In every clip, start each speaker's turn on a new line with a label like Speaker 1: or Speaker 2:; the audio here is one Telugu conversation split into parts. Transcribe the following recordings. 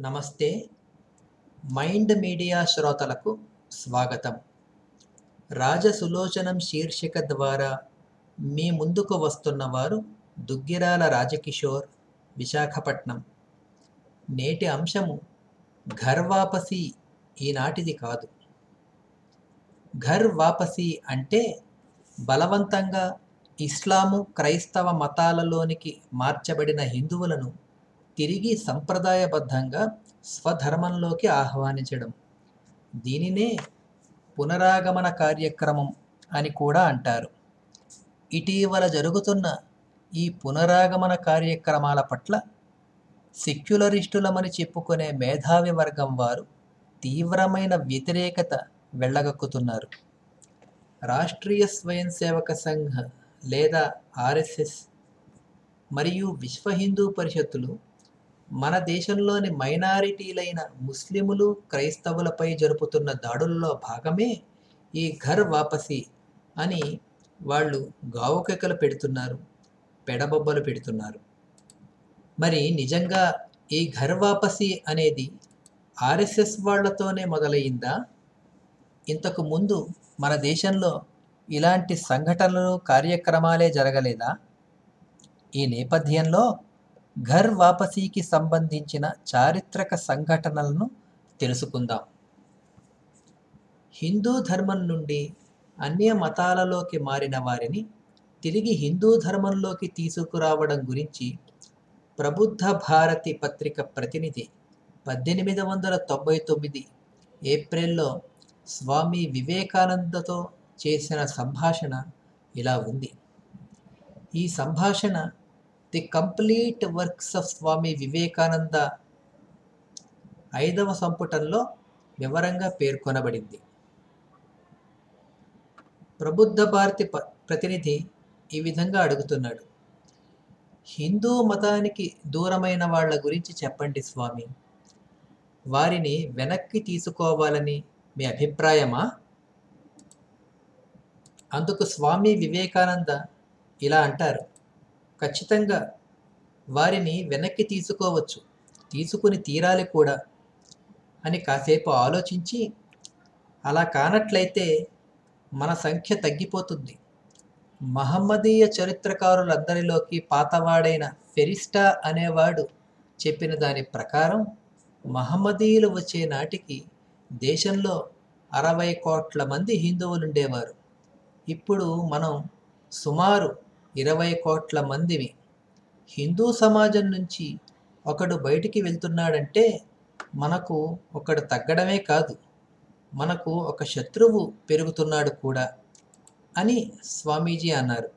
Speaker 1: నమస్తే. మైండ్ మీడియా శ్రోతలకు స్వాగతం. రాజసులోచనం శీర్షిక ద్వారా మీ ముందుకు వస్తున్నవారు దుగ్గిరాల రాజకిషోర్ విశాఖపట్నం. నేటి అంశము ఘర్ వాపసి ఈనాటిది కాదు. ఘర్ వాపసీ అంటే బలవంతంగా ఇస్లాము క్రైస్తవ మతాలలోనికి మార్చబడిన హిందువులను తిరిగి సంప్రదాయబద్ధంగా స్వధర్మంలోకి ఆహ్వానించడం. దీనినే పునరాగమన కార్యక్రమం అని కూడా అంటారు. ఇటీవల జరుగుతున్న ఈ పునరాగమన కార్యక్రమాల పట్ల సెక్యులరిస్టులమని చెప్పుకునే మేధావి వర్గం వారు తీవ్రమైన వ్యతిరేకత వెళ్ళగక్కుతున్నారు రాష్ట్రీయ స్వయం సేవక సంఘ్ లేదా ఆర్ఎస్ఎస్ మరియు విశ్వ హిందూ పరిషత్తులు మన దేశంలోని మైనారిటీలైన ముస్లిములు క్రైస్తవులపై జరుపుతున్న దాడుల్లో భాగమే ఈ ఘర్ వాపసి అని వాళ్ళు గావుకెక్కలు పెడుతున్నారు పెడబొబ్బలు పెడుతున్నారు. మరి నిజంగా ఈ ఘర్ వాపసి అనేది ఆర్ఎస్ఎస్ వాళ్ళతోనే మొదలైందా ఇంతకు ముందు మన దేశంలో ఇలాంటి సంఘటనలు కార్యక్రమాలే జరగలేదా? ఈ నేపథ్యంలో ఘర్ వాపసీకి సంబంధించిన చారిత్రక సంఘటనలను తెలుసుకుందాం. హిందూ ధర్మం నుండి అన్య మతాలలోకి మారిన వారిని తిరిగి హిందూ ధర్మంలోకి తీసుకురావడం గురించి ప్రబుద్ధ భారతి పత్రిక ప్రతినిధి పద్దెనిమిది వందల తొంభై తొమ్మిది ఏప్రిల్లో స్వామి వివేకానందతో చేసిన సంభాషణ ఇలా ఉంది. ఈ సంభాషణ the complete works of Swami Vivekananda ఐదవ సంపుటంలో వివరంగా పేర్కొనబడింది. ప్రబుద్ధ భారతి ప ప్రతినిధి ఈ విధంగా అడుగుతున్నాడు. హిందూ మతానికి దూరమైన వాళ్ళ గురించి చెప్పండి స్వామి. వారిని వెనక్కి తీసుకోవాలని మీ అభిప్రాయమా? అందుకు స్వామి వివేకానంద ఇలా అంటారు. ఖచ్చితంగా వారిని వెనక్కి తీసుకోవచ్చు. తీసుకుని తీరాలి కూడా అని కాసేపు ఆలోచించి అలా కానట్లయితే మన సంఖ్య తగ్గిపోతుంది. మహమ్మదీయ చరిత్రకారులందరిలోకి పాతవాడైన ఫెరిస్టా అనేవాడు చెప్పిన దాని ప్రకారం మహమ్మదీయులు వచ్చే నాటికి దేశంలో అరవై కోట్ల మంది హిందువులుండేవారు. ఇప్పుడు మనం సుమారు ఇరవై కోట్ల మందివి హిందూ సమాజం నుంచి ఒకడు బయటికి వెళ్తున్నాడంటే మనకు ఒకడు తగ్గడమే కాదు మనకు ఒక శత్రువు పెరుగుతున్నాడు కూడా అని స్వామీజీ అన్నారు.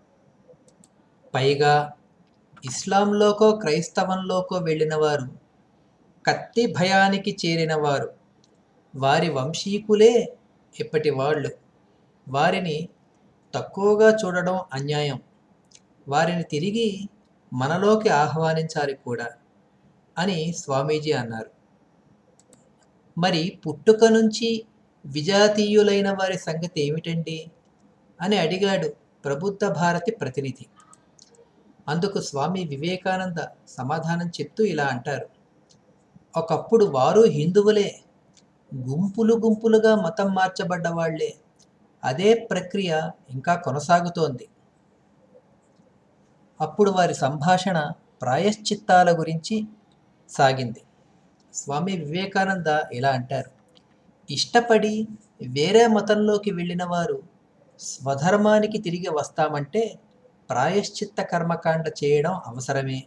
Speaker 1: పైగా ఇస్లాంలోకో క్రైస్తవంలోకో వెళ్ళిన వారు కత్తి భయానికి చేరిన వారు వారి వంశీకులే ఇప్పటి వాళ్ళు. వారిని తక్కువగా చూడడం అన్యాయం. వారిని తిరిగి మనలోకి ఆహ్వానించాలి కూడా అని స్వామీజీ అన్నారు. మరి పుట్టుక నుంచి విజాతీయులైన వారి సంగతి ఏమిటండి? అని అడిగాడు ప్రబుద్ధ భారతి ప్రతినిధి. అందుకు స్వామి వివేకానంద సమాధానం చెప్తూ ఇలా అంటారు. ఒకప్పుడు వారు హిందువులే. గుంపులు గుంపులుగా మతం మార్చబడ్డవాళ్ళే. అదే ప్రక్రియ ఇంకా కొనసాగుతోంది. అప్పుడు వారి సంభాషణ ప్రాయశ్చిత్తాల గురించి సాగింది. స్వామి వివేకానంద ఇలా అంటారు. ఇష్టపడి వేరే మతంలోకి వెళ్ళిన వారు స్వధర్మానికి తిరిగి వస్తామంటే ప్రాయశ్చిత్త కర్మకాండ చేయడం అవసరమే.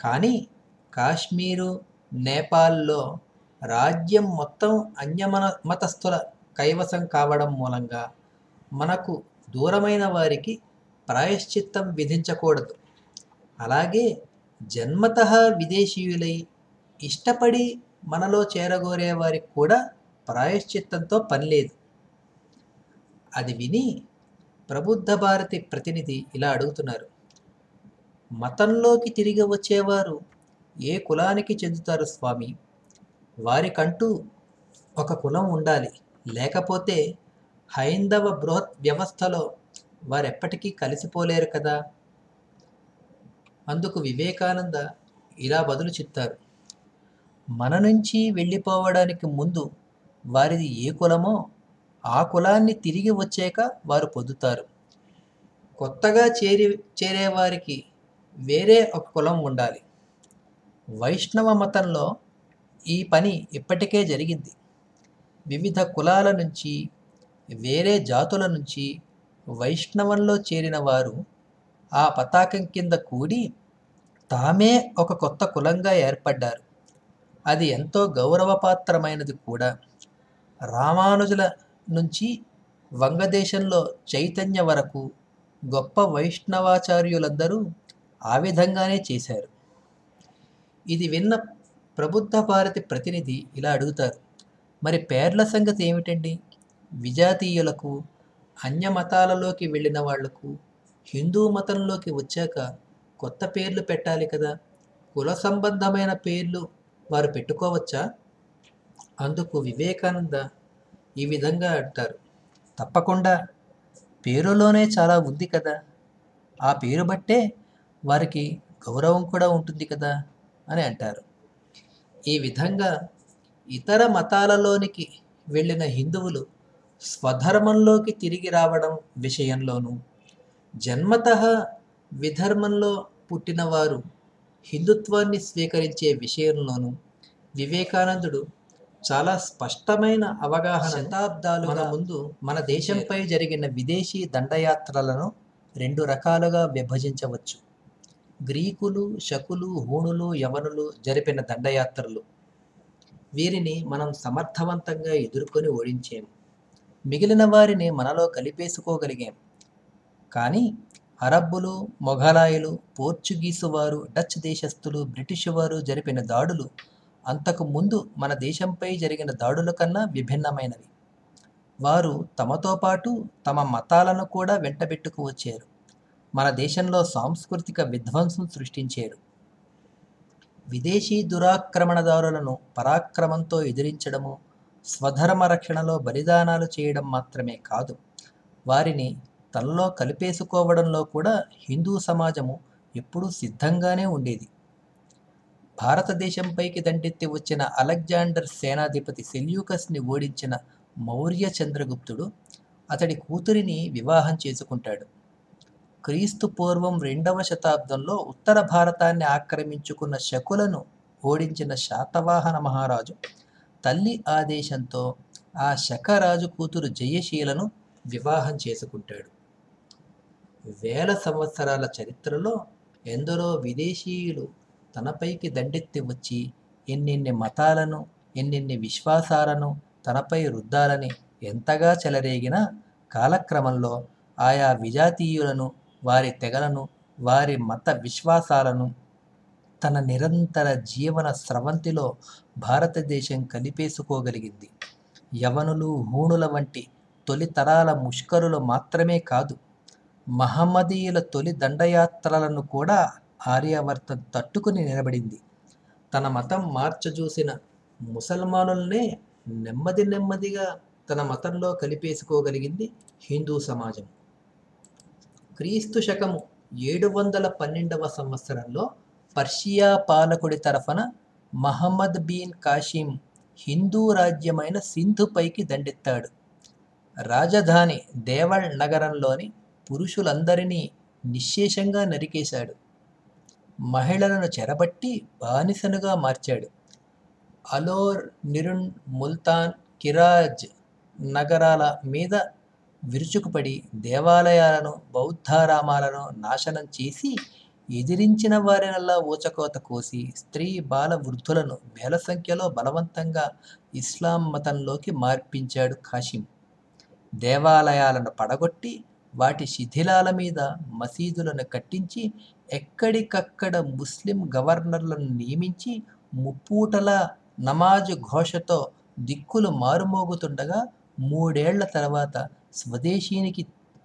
Speaker 1: కానీ కాశ్మీరు నేపాల్లో రాజ్యం మొత్తం అన్యమన మతస్థుల కైవసం కావడం మూలంగా మనకు దూరమైన వారికి ప్రాయశ్చిత్తం విధించకూడదు. అలాగే జన్మత విదేశీయులై ఇష్టపడి మనలో చేరగోరే వారికి కూడా ప్రాయశ్చిత్తంతో పనిలేదు అది విని ప్రబుద్ధ భారతి ప్రతినిధి ఇలా అడుగుతున్నారు. మతంలోకి తిరిగి వచ్చేవారు ఏ కులానికి చెందుతారు స్వామి? వారికంటూ ఒక కులం ఉండాలి. లేకపోతే హైందవ బృహత్ వ్యవస్థలో వారెప్పటికీ కలిసిపోలేరు కదా? అందుకు వివేకానంద ఇలా బదులు చెప్తారు. మన నుంచి వెళ్ళిపోవడానికి ముందు వారిది ఏ కులమో ఆ కులాన్ని తిరిగి వచ్చాక వారు పొందుతారు. కొత్తగా చేరి చేరేవారికి వేరే ఒక కులం ఉండాలి. వైష్ణవ మతంలో ఈ పని ఇప్పటికే జరిగింది. వివిధ కులాల నుంచి వేరే జాతుల నుంచి వైష్ణవంలో చేరిన వారు ఆ పతాకం కింద కూడి తామే ఒక కొత్త కులంగా ఏర్పడ్డారు. అది ఎంతో గౌరవపాత్రమైనది కూడా. రామానుజుల నుంచి వంగదేశంలో చైతన్య వరకు గొప్ప వైష్ణవాచార్యులందరూ ఆ విధంగానే చేశారు. ఇది విన్న ప్రబుద్ధ భారతి ప్రతినిధి ఇలా అడుగుతారు. మరి పేర్ల సంగతి ఏమిటండి? విజాతీయులకు అన్య మతాలలోకి వెళ్ళిన వాళ్ళకు హిందూ మతంలోకి వచ్చాక కొత్త పేర్లు పెట్టాలి కదా. కుల సంబంధమైన పేర్లు వారు పెట్టుకోవచ్చా? అందుకు వివేకానంద ఈ విధంగా అంటారు. తప్పకుండా పేరులోనే చాలా ఉంది కదా. ఆ పేరు బట్టే వారికి గౌరవం కూడా ఉంటుంది కదా అని అంటారు. ఈ విధంగా ఇతర మతాలలోనికి వెళ్ళిన హిందువులు స్వధర్మంలోకి తిరిగి రావడం విషయంలోనూ జన్మత విధర్మంలో పుట్టినవారు హిందుత్వాన్ని స్వీకరించే విషయంలోనూ వివేకానందుడు చాలా స్పష్టమైన అవగాహన శతాబ్దాలుగా ముందు మన దేశంపై జరిగిన విదేశీ దండయాత్రలను రెండు రకాలుగా విభజించవచ్చు. గ్రీకులు శకులు హూణులు యవనులు జరిపిన దండయాత్రలు. వీరిని మనం సమర్థవంతంగా ఎదుర్కొని ఓడించాము. మిగిలిన వారిని మనలో కలిపేసుకోగలిగాం. కానీ అరబ్బులు మొఘలాయులు పోర్చుగీసు వారు డచ్ దేశస్థులు బ్రిటిష్ వారు జరిపిన దాడులు అంతకు ముందు మన దేశంపై జరిగిన దాడుల కన్నా విభిన్నమైనవి. వారు తమతో పాటు తమ మతాలను కూడా వెంటబెట్టుకు వచ్చారు. మన దేశంలో సాంస్కృతిక విధ్వంసం సృష్టించారు. విదేశీ దురాక్రమణదారులను పరాక్రమంతో ఎదిరించడము స్వధర్మ రక్షణలో బలిదానాలు చేయడం మాత్రమే కాదు. వారిని తనలో కలిపేసుకోవడంలో కూడా హిందూ సమాజము ఎప్పుడూ సిద్ధంగానే ఉండేది. భారతదేశంపైకి దండెత్తి వచ్చిన అలెగ్జాండర్ సేనాధిపతి సెల్యూకస్ని ఓడించిన మౌర్య చంద్రగుప్తుడు అతడి కూతురిని వివాహం చేసుకుంటాడు. క్రీస్తు పూర్వం రెండవ శతాబ్దంలో ఉత్తర భారతాన్ని ఆక్రమించుకున్న శకులను ఓడించిన శాతవాహన మహారాజు తల్లి ఆదేశంతో ఆ శకరాజు కూతురు జయశీలను వివాహం చేసుకుంటాడు. వేల సంవత్సరాల చరిత్రలో ఎందరో విదేశీయులు తనపైకి దండెత్తి వచ్చి ఎన్నెన్ని మతాలను ఎన్నెన్ని విశ్వాసాలను తనపై రుద్దాలని ఎంతగా చెలరేగినా కాలక్రమంలో ఆయా విజాతీయులను వారి తెగలను వారి మత విశ్వాసాలను తన నిరంతర జీవన స్రవంతిలో భారతదేశం కలిపేసుకోగలిగింది. యవనులు హూణుల వంటి తొలి తరాల ముష్కరులు మాత్రమే కాదు మహమ్మదీయుల తొలి దండయాత్రలను కూడా ఆర్యావర్తం తట్టుకుని నిలబడింది. తన మతం మార్చజూసిన ముసల్మానులనే నెమ్మది నెమ్మదిగా తన మతంలో కలిపేసుకోగలిగింది హిందూ సమాజం. క్రీస్తు శకము ఏడు వందల పన్నెండవ సంవత్సరంలో పర్షియా పాలకుడి తరఫున మహమ్మద్ బిన్ కాషిం హిందూ రాజ్యమైన సింధుపైకి దండెత్తాడు. రాజధాని దేవళ్ నగరంలోని పురుషులందరినీ నిశ్శేషంగా నరికేశాడు. మహిళలను చెరబట్టి బానిసనుగా మార్చాడు. అలోర్ నిరుణ్ ముల్తాన్ కిరాజ్ నగరాల మీద విరుచుకుపడి దేవాలయాలను బౌద్ధారామాలను నాశనం చేసి ఎదిరించిన వారినల్లా ఊచకోత కోసి స్త్రీ బాల వృద్ధులను వేల సంఖ్యలో బలవంతంగా ఇస్లాం మతంలోకి మార్పించాడు కాషిం దేవాలయాలను పడగొట్టి వాటి శిథిలాల మీద మసీదులను కట్టించి ఎక్కడికక్కడ ముస్లిం గవర్నర్లను నియమించి ముప్పూటల నమాజు ఘోషతో దిక్కులు మారుమోగుతుండగా మూడేళ్ళ తర్వాత స్వదేశీనికి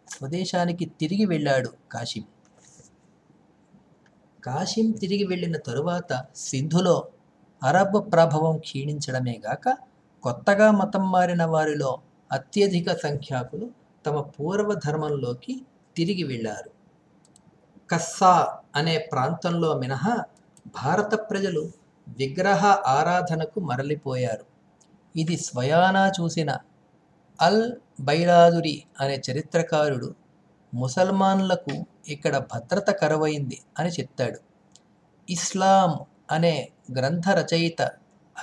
Speaker 1: స్వదేశానికి తిరిగి వెళ్ళాడు కాశీం కాశీం తిరిగి వెళ్ళిన తరువాత సింధులో అరబ్ ప్రభావం క్షీణించడమే గాక కొత్తగా మతం మారిన వారిలో అత్యధిక సంఖ్యాకులు తమ పూర్వ ధర్మంలోకి తిరిగి వెళ్ళారు. కస్సా అనే ప్రాంతంలో మినహా భారత ప్రజలు విగ్రహ ఆరాధనకు మరలిపోయారు. ఇది స్వయానా చూసిన అల్ బైలాదురి అనే చరిత్రకారుడు ముసల్మాన్లకు ఇక్కడ భద్రత కరువైంది అని చెప్తాడు. ఇస్లాం అనే గ్రంథ రచయిత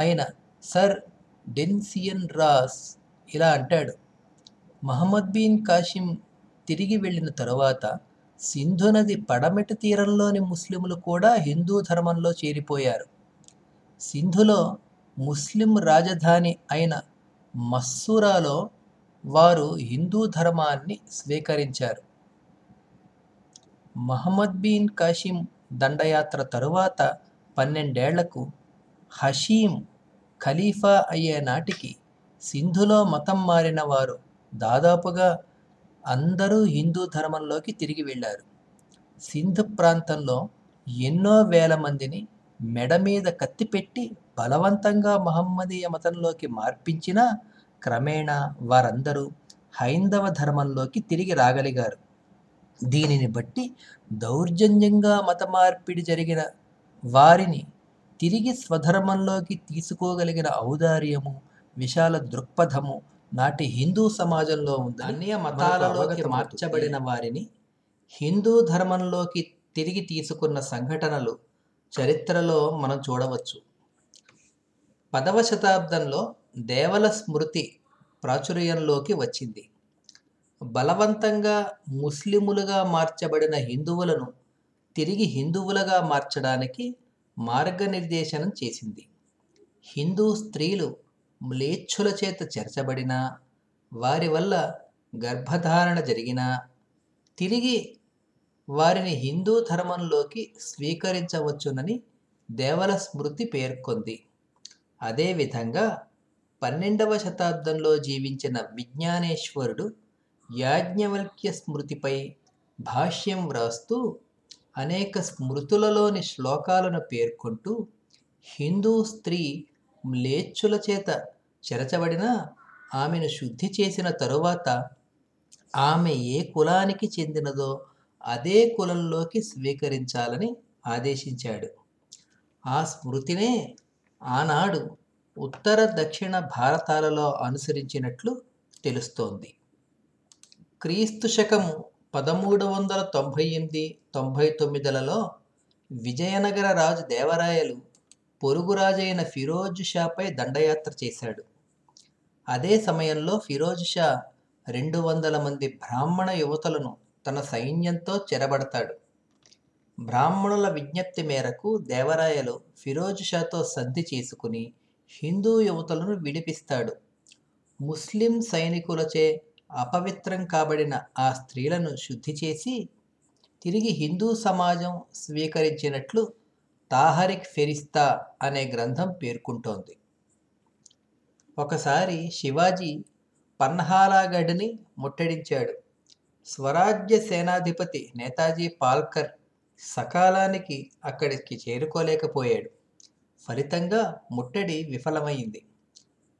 Speaker 1: అయిన సర్ డెన్సియన్ రాస్ ఇలా అంటాడు. మహమ్మద్ బిన్ కాషిం తిరిగి వెళ్ళిన తరువాత సింధు నది పడమెట తీరంలోని ముస్లింలు కూడా హిందూ ధర్మంలో చేరిపోయారు. సింధులో ముస్లిం రాజధాని అయిన మస్సూరాలో వారు హిందూ ధర్మాన్ని స్వీకరించారు. మహమ్మద్ బిన్ కాషిం దండయాత్ర తరువాత పన్నెండేళ్ళకు హషీం ఖలీఫా అయ్యే నాటికి సింధులో మతం మారిన వారు దాదాపుగా అందరూ హిందూ ధర్మంలోకి తిరిగి వెళ్ళారు. సింధు ప్రాంతంలో ఎన్నో వేల మందిని మెడ మీద కత్తి పెట్టి బలవంతంగా మహమ్మదీయ మతంలోకి మార్పించినా క్రమేణా వారందరూ హైందవ ధర్మంలోకి తిరిగి రాగలిగారు. దీనిని బట్టి దౌర్జన్యంగా మత మార్పిడి జరిగిన వారిని తిరిగి స్వధర్మంలోకి తీసుకోగలిగిన ఔదార్యము విశాల దృక్పథము నాటి హిందూ సమాజంలో ఉంది. అన్య మతాలలోకి మార్చబడిన వారిని హిందూ ధర్మంలోకి తిరిగి తీసుకున్న సంఘటనలు చరిత్రలో మనం చూడవచ్చు. పదవ శతాబ్దంలో దేవల స్మృతి ప్రాచుర్యంలోకి వచ్చింది. బలవంతంగా ముస్లిములుగా మార్చబడిన హిందువులను తిరిగి హిందువులుగా మార్చడానికి మార్గనిర్దేశనం చేసింది. హిందూ స్త్రీలు మ్లేచ్ఛుల చేత చెరచబడినా వారి వల్ల గర్భధారణ జరిగినా తిరిగి వారిని హిందూ ధర్మంలోకి స్వీకరించవచ్చునని దేవల స్మృతి పేర్కొంది. అదేవిధంగా పన్నెండవ శతాబ్దంలో జీవించిన విజ్ఞానేశ్వరుడు యాజ్ఞవల్క్య స్మృతిపై భాష్యం వ్రాస్తూ అనేక స్మృతులలోని శ్లోకాలను పేర్కొంటూ హిందూ స్త్రీ మ్లేచ్చుల చేత చెరచబడిన ఆమెను శుద్ధి చేసిన తరువాత ఆమె ఏ కులానికి చెందినదో అదే కులంలోకి స్వీకరించాలని ఆదేశించాడు. ఆ స్మృతినే ఆనాడు ఉత్తర దక్షిణ భారతాలలో అనుసరించినట్లు తెలుస్తోంది. క్రీస్తు శకము పదమూడు వందల తొంభై ఎనిమిది తొంభై తొమ్మిదిలలో విజయనగర రాజు దేవరాయలు పొరుగు రాజైన ఫిరోజ్ షాపై దండయాత్ర చేశాడు. అదే సమయంలో ఫిరోజ్ షా రెండు వందల మంది బ్రాహ్మణ యువతలను తన సైన్యంతో చెరబడతాడు. బ్రాహ్మణుల విజ్ఞప్తి మేరకు దేవరాయలు ఫిరోజ్ షాతో సంధి చేసుకుని హిందూ యువతలను విడిపిస్తాడు. ముస్లిం సైనికులచే అపవిత్రం కాబడిన ఆ స్త్రీలను శుద్ధి చేసి తిరిగి హిందూ సమాజం స్వీకరించినట్లు తాహరిక్ ఫెరిస్తా అనే గ్రంథం పేర్కొంటోంది. ఒకసారి శివాజీ పన్హాలాగఢ్ని ముట్టడించాడు. స్వరాజ్య సేనాధిపతి నేతాజీ పాల్కర్ సకాలానికి అక్కడికి చేరుకోలేకపోయాడు. ఫలితంగా ముట్టడి విఫలమైంది.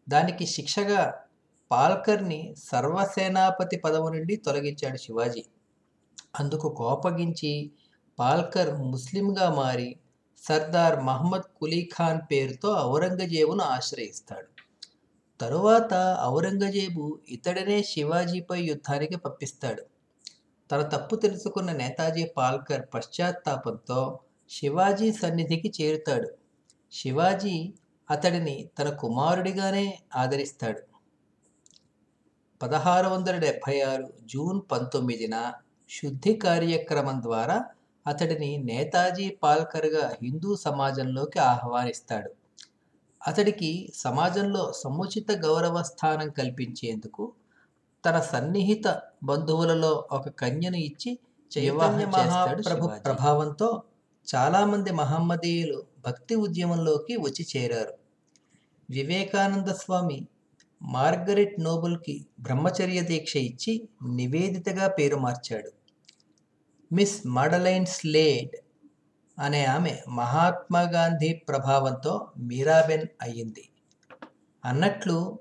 Speaker 1: దానికి శిక్షగా పాల్కర్ని సర్వసేనాపతి పదవి నుండి తొలగించాడు శివాజీ. అందుకు కోపగించి పాల్కర్ ముస్లింగా మారి సర్దార్ మహమ్మద్ కులీ ఖాన్ పేరుతో ఔరంగజేబును ఆశ్రయిస్తాడు. తరువాత ఔరంగజేబు ఇతడినే శివాజీపై యుద్ధానికి పంపిస్తాడు. తన తప్పు తెలుసుకున్న నేతాజీ పాల్కర్ పశ్చాత్తాపంతో శివాజీ సన్నిధికి చేరుతాడు. శివాజీ అతడిని తన కుమారుడిగానే ఆదరిస్తాడు. పదహారు వందల డెబ్భై ఆరు జూన్ పంతొమ్మిదిన శుద్ధి కార్యక్రమం ద్వారా అతడిని నేతాజీ పాల్కర్గా హిందూ సమాజంలోకి ఆహ్వానిస్తాడు. అతడికి సమాజంలో సముచిత గౌరవ స్థానం కల్పించేందుకు తన సన్నిహిత బంధువులలో ఒక కన్యను ఇచ్చి మహాప్రభు ప్రభావంతో చాలామంది మహమ్మదీయులు భక్తి ఉద్యమంలోకి వచ్చి చేరారు. వివేకానంద స్వామి మార్గరెట్ నోబుల్కి బ్రహ్మచర్య దీక్ష ఇచ్చి నివేదితగా పేరు మార్చాడు. మిస్ మడలైన్ స్లేడ్ అనే ఆమె మహాత్మా గాంధీ ప్రభావంతో మీరాబెన్ అయ్యింది. అన్నట్లు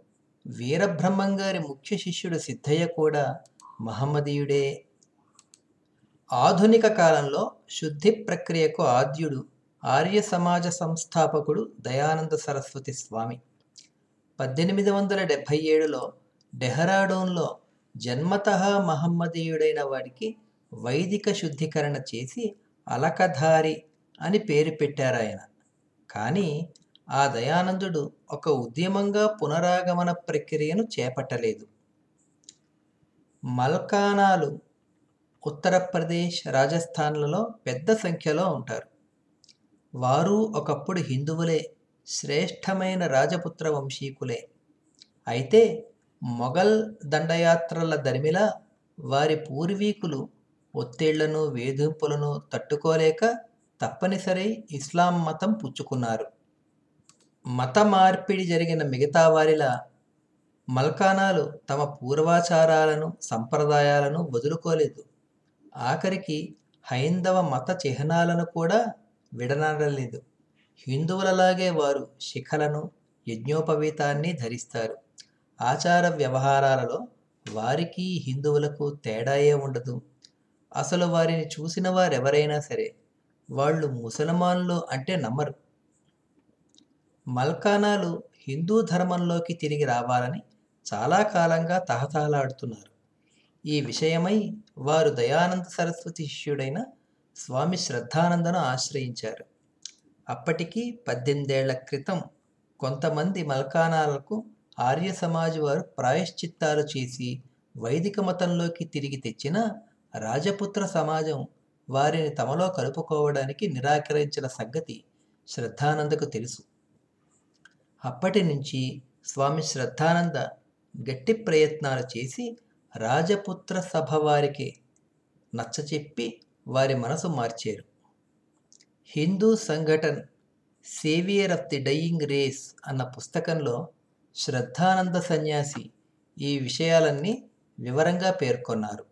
Speaker 1: వీరబ్రహ్మం గారి ముఖ్య శిష్యుడు సిద్ధయ్య కూడా మహమ్మదీయుడే. ఆధునిక కాలంలో శుద్ధి ప్రక్రియకు ఆద్యుడు ఆర్య సమాజ సంస్థాపకుడు దయానంద సరస్వతి స్వామి. పద్దెనిమిది వందల డెబ్భై ఏడులో డెహ్రాడూన్లో జన్మతః మహమ్మదీయుడైన వాడికి వైదిక శుద్ధీకరణ చేసి అలకధారి అని పేరు పెట్టారాయన. కానీ ఆ దయానందుడు ఒక ఉద్యమంగా పునరాగమన ప్రక్రియను చేపట్టలేదు. మల్కానాలు ఉత్తరప్రదేశ్ రాజస్థాన్లలో పెద్ద సంఖ్యలో ఉంటారు. వారు ఒకప్పుడు హిందువులే. శ్రేష్టమైన రాజపుత్ర వంశీకులే అయితే మొఘల్ దండయాత్రల దరిమిలా వారి పూర్వీకులు ఒత్తిళ్ళను వేధింపులను తట్టుకోలేక తప్పనిసరి ఇస్లాం మతం పుచ్చుకున్నారు. మత మార్పిడి జరిగిన మిగతా వారిలా మల్కానాలు తమ పూర్వాచారాలను సంప్రదాయాలను వదులుకోలేదు. ఆఖరికి హైందవ మత చిహ్నాలను కూడా విడనాడలేదు. హిందువులలాగే వారు శిఖలను యజ్ఞోపవీతాన్ని ధరిస్తారు. ఆచార వ్యవహారాలలో వారికి హిందువులకు తేడాయే ఉండదు. అసలు వారిని చూసిన వారెవరైనా సరే వాళ్ళు ముసల్మాన్లు అంటే నమ్మరు. మల్కానాలు హిందూ ధర్మంలోకి తిరిగి రావాలని చాలా కాలంగా తహతహలాడుతున్నారు. ఈ విషయమై వారు దయానంద సరస్వతి శిష్యుడైన స్వామి శ్రద్ధానందను ఆశ్రయించారు. అప్పటికి పద్దెనిమిదేళ్ళ క్రితం కొంతమంది మల్కానాలకు ఆర్య సమాజ్ వారు ప్రాయశ్చిత్తాలు చేసి వైదిక మతంలోకి తిరిగి తెచ్చిన రాజపుత్ర సమాజం వారిని తమలో కలుపుకోవడానికి నిరాకరించిన సంగతి శ్రద్ధానందకు తెలుసు. అప్పటి నుంచి స్వామి శ్రద్ధానంద గట్టి ప్రయత్నాలు చేసి రాజపుత్ర సభ వారికి నచ్చచెప్పి వారి మనసు మార్చారు. Hindu Sangathan saviour of the dying race అన్న పుస్తకంలో శ్రద్ధానంద సన్యాసి ఈ విషయాలన్నీ వివరంగా పేర్కొన్నారు.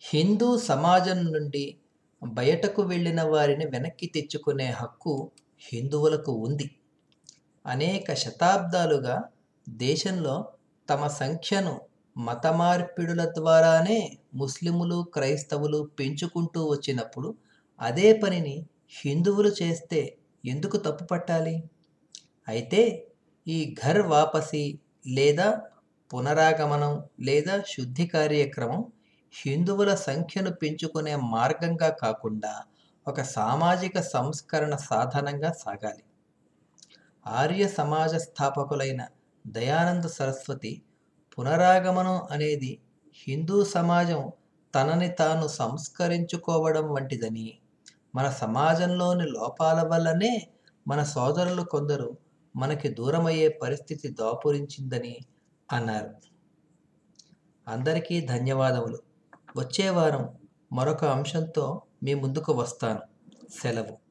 Speaker 1: హిందూ సమాజం నుండి బయటకు వెళ్ళిన వారిని వెనక్కి తెచ్చుకునే హక్కు హిందువులకు ఉంది. అనేక శతాబ్దాలుగా దేశంలో తమ సంఖ్యను మత మార్పిడుల ద్వారానే ముస్లిములు క్రైస్తవులు పెంచుకుంటూ వచ్చినప్పుడు అదే పనిని హిందువులు చేస్తే ఎందుకు తప్పు పట్టాలి? అయితే ఈ ఘర్ వాపసి లేదా పునరాగమనం లేదా శుద్ధి కార్యక్రమం హిందువుల సంఖ్యను పెంచుకునే మార్గంగా కాకుండా ఒక సామాజిక సంస్కరణ సాధనంగా సాగాలి. ఆర్య సమాజ స్థాపకులైన దయానంద సరస్వతి పునరాగమనం అనేది హిందూ సమాజం తనని తాను సంస్కరించుకోవడం వంటిదని మన సమాజంలోని లోపాల వల్లనే మన సోదరులు కొందరు మనకి దూరమయ్యే పరిస్థితి దాపురించిందని అన్నారు. అందరికీ ధన్యవాదములు. వచ్చే వారం మరొక అంశంతో మీ ముందుకు వస్తాను. సెలవు.